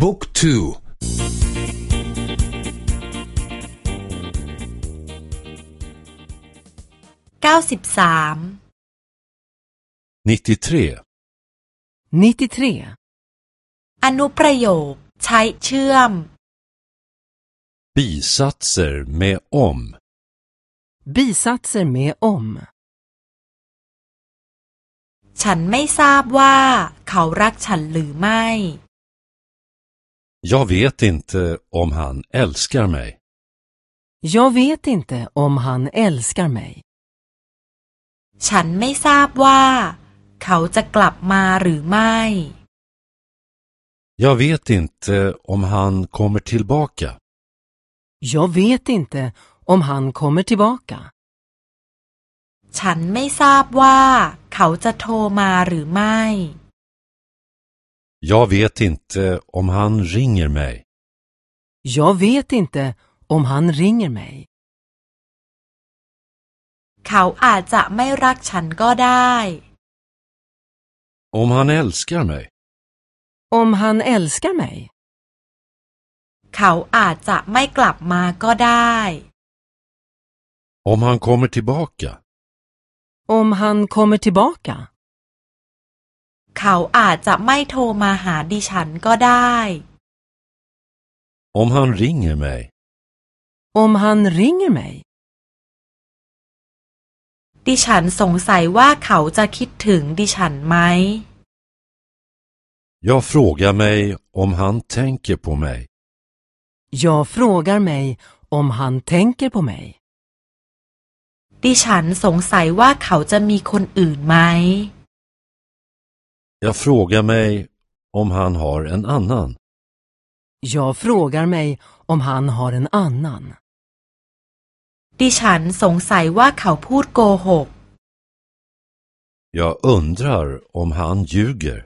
บุ๊กทูเก้าสิบสาม93 93. อนุประโยคใช้เชื่อม Bisatser med om Bisatser med om. ฉันไม่ทราบว่าเขารักฉันหรือไม่ Jag vet inte om han älskar mig. Jag vet inte om han älskar mig. ฉันไม่ทราบว่า เขาจะกลับมาหรือไม่ Jag vet inte om han kommer tillbaka. Jag vet inte om han kommer tillbaka. ฉันไม่ทราบว่า เขาจะโทรมาหรือไม่ Jag vet inte om han ringer mig. Jag vet inte om han ringer mig. เขาอาจจะไม่รักฉันก็ได้ Om han älskar mig. Om han älskar mig. เขาอาจจะไม่กลับมาก็ได้ Om han kommer tillbaka. Om han kommer tillbaka. เขาอาจจะไม่โทรมาหาดิฉันก็ได้ Om han ringer mig. Om han ringer mig. ดิฉันสงสัยว่าเขาจะคิดถึงดิฉันไหม Jag frågar mig om han tänker på mig. Jag frågar mig om han tänker på mig. ดิฉันสงสัยว่าเขาจะมีคนอื่นไหม Jag frågar mig om han har en annan. Jag frågar mig om han har en annan. ดิฉันสงสัยว่าเขาพูดโกหก Jag undrar om han ljuger.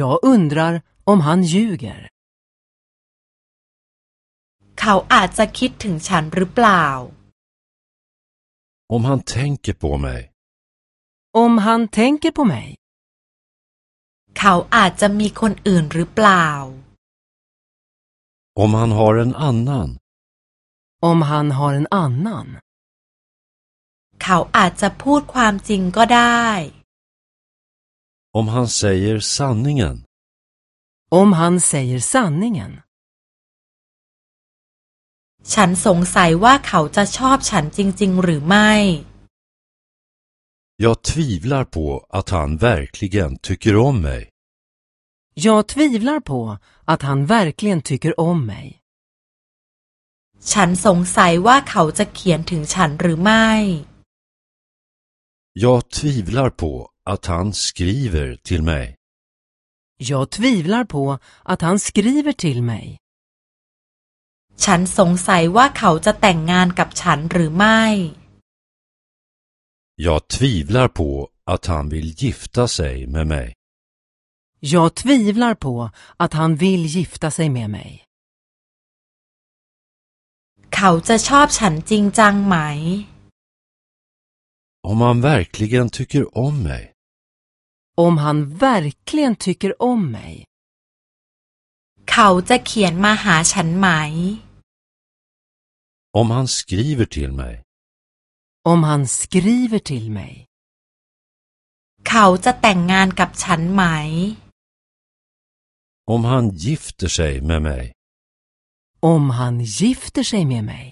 Jag undrar om han ljuger. เขาอาจจะคิดถึงฉันหรือเปล่า Om han tänker på mig. Om han tänker på mig. เขาอาจจะมีคนอื่นหรือเปล่า Om han har en annan. Om han har en annan. เขาอาจจะพูดความจริงก็ได้ Om han säger sanningen. Om han säger sanningen. ฉันสงสัยว่าเขาจะชอบฉันจริง ๆ หรือไม่ Jag tvivlar på att han verkligen tycker om mig. Jag tvivlar på att han verkligen tycker om mig. ฉันสงสัยว่าเขาจะเขียนถึงฉันหรือไม่ Jag tvivlar på att han skriver till mig. Jag tvivlar på att han skriver till mig. ฉันสงสัยว่าเขาจะแต่งงานกับฉันหรือไม่ Jag tvivlar på att han vill gifta sig med mig. Jag tvivlar på att han vill gifta sig med mig. เขาจะชอบฉันจริงจังไหม Om han verkligen tycker om mig. Om han verkligen tycker om mig. เขาจะเขียนมาหาฉันไหม Om han skriver till mig. Om han skriver till mig. เขาจะแต่งงานกับฉันไหม Om han gifter sig med mig. Om han gifter sig med mig.